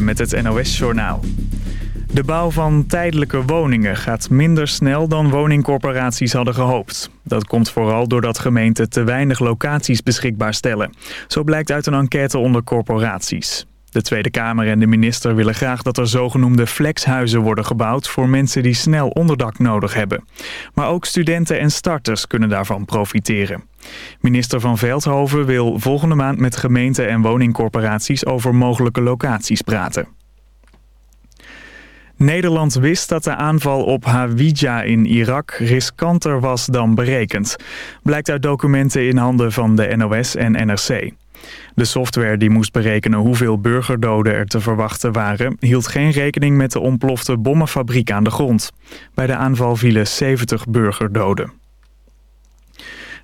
met het NOS-journaal. De bouw van tijdelijke woningen gaat minder snel dan woningcorporaties hadden gehoopt. Dat komt vooral doordat gemeenten te weinig locaties beschikbaar stellen. Zo blijkt uit een enquête onder corporaties. De Tweede Kamer en de minister willen graag dat er zogenoemde flexhuizen worden gebouwd voor mensen die snel onderdak nodig hebben. Maar ook studenten en starters kunnen daarvan profiteren. Minister van Veldhoven wil volgende maand met gemeenten en woningcorporaties over mogelijke locaties praten. Nederland wist dat de aanval op Hawija in Irak riskanter was dan berekend. Blijkt uit documenten in handen van de NOS en NRC. De software die moest berekenen hoeveel burgerdoden er te verwachten waren... hield geen rekening met de ontplofte bommenfabriek aan de grond. Bij de aanval vielen 70 burgerdoden.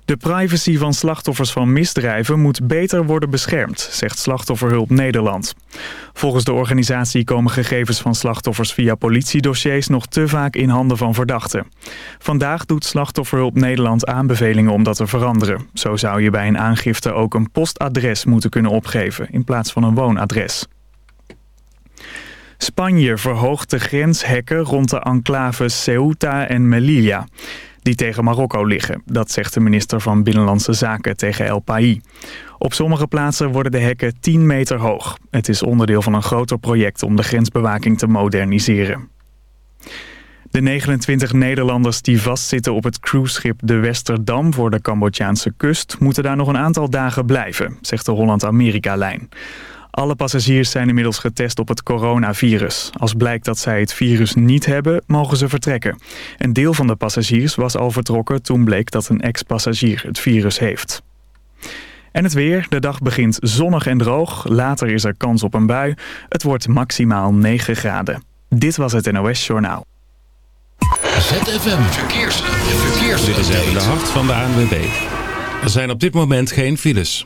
De privacy van slachtoffers van misdrijven moet beter worden beschermd, zegt Slachtofferhulp Nederland. Volgens de organisatie komen gegevens van slachtoffers via politiedossiers nog te vaak in handen van verdachten. Vandaag doet Slachtofferhulp Nederland aanbevelingen om dat te veranderen. Zo zou je bij een aangifte ook een postadres moeten kunnen opgeven in plaats van een woonadres. Spanje verhoogt de grenshekken rond de enclaves Ceuta en Melilla die tegen Marokko liggen. Dat zegt de minister van Binnenlandse Zaken tegen El País. Op sommige plaatsen worden de hekken 10 meter hoog. Het is onderdeel van een groter project om de grensbewaking te moderniseren. De 29 Nederlanders die vastzitten op het cruiseschip de Westerdam voor de Cambodjaanse kust... moeten daar nog een aantal dagen blijven, zegt de Holland-Amerika-lijn. Alle passagiers zijn inmiddels getest op het coronavirus. Als blijkt dat zij het virus niet hebben, mogen ze vertrekken. Een deel van de passagiers was al vertrokken toen bleek dat een ex-passagier het virus heeft. En het weer. De dag begint zonnig en droog. Later is er kans op een bui. Het wordt maximaal 9 graden. Dit was het NOS Journaal. ZFM Verkeers. Verkeers. Dit is even de hart van de ANWB. Er zijn op dit moment geen files.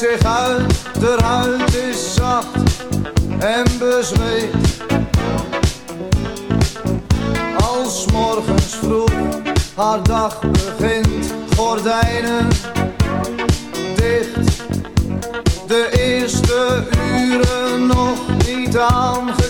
zich uit, de huid is zacht en bezweet. Als morgens vroeg haar dag begint, gordijnen dicht. De eerste uren nog niet aangekomen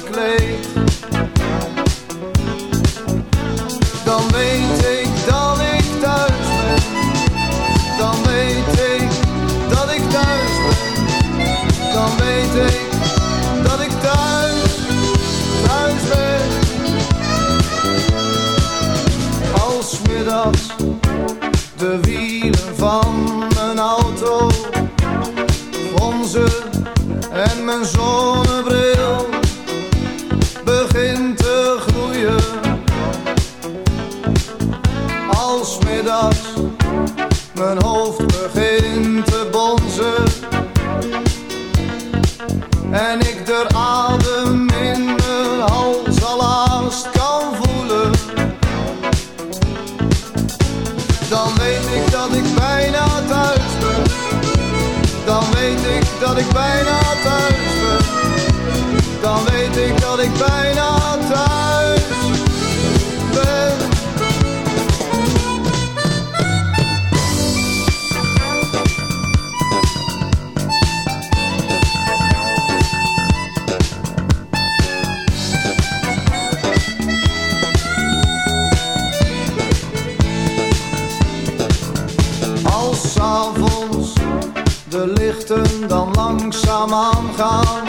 dan langzaam aan gaan.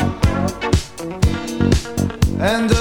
En de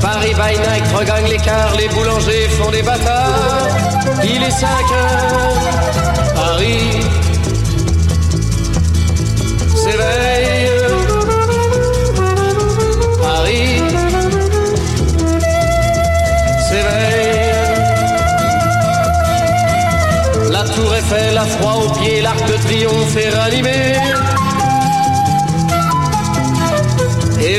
Paris by night regagne l'écart, les boulangers font des bâtards. Il est 5 heures, Paris s'éveille. Paris s'éveille. La tour Eiffel, la froid aux pieds, l'arc de triomphe est ranimé.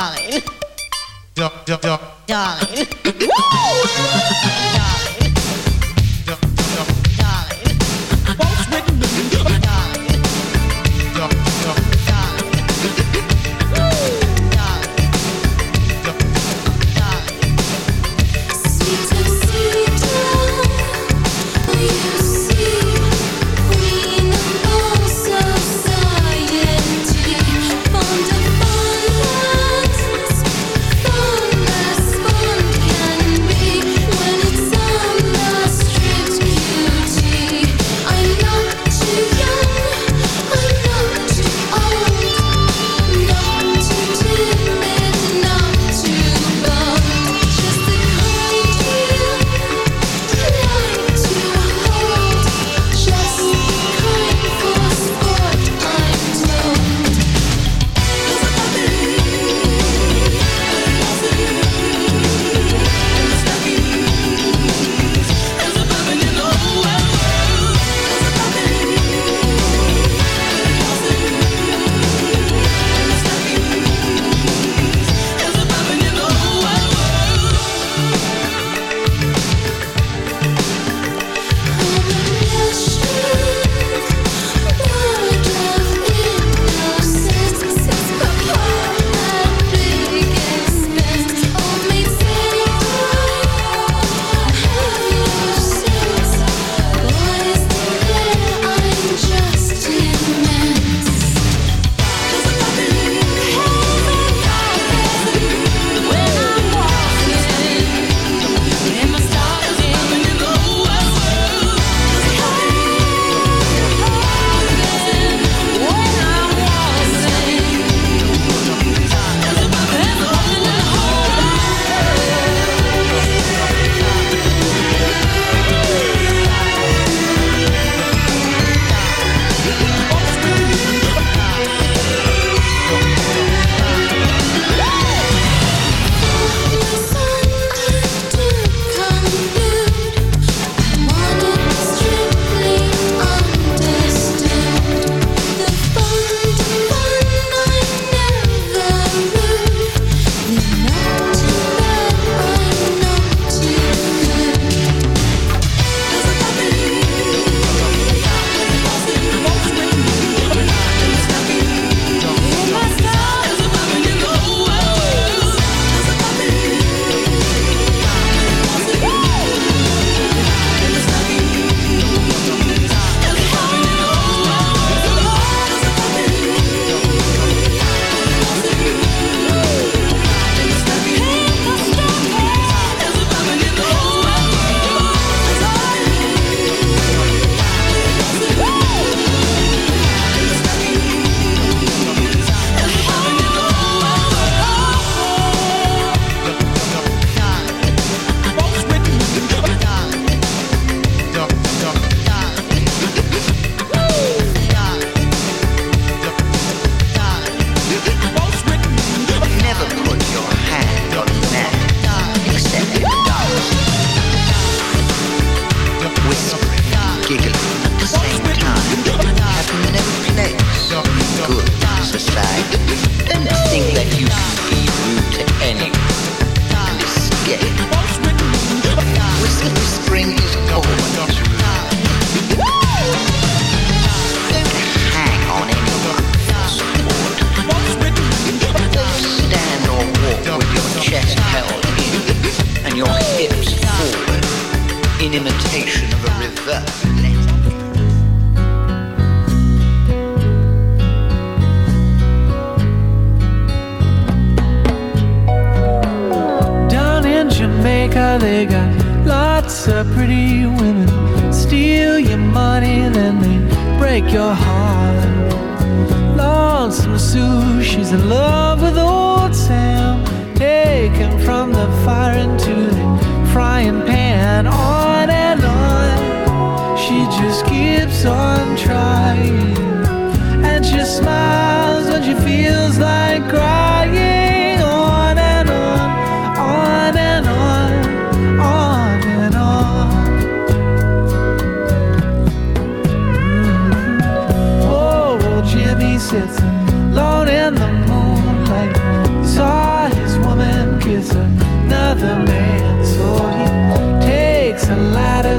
Darling. Darling.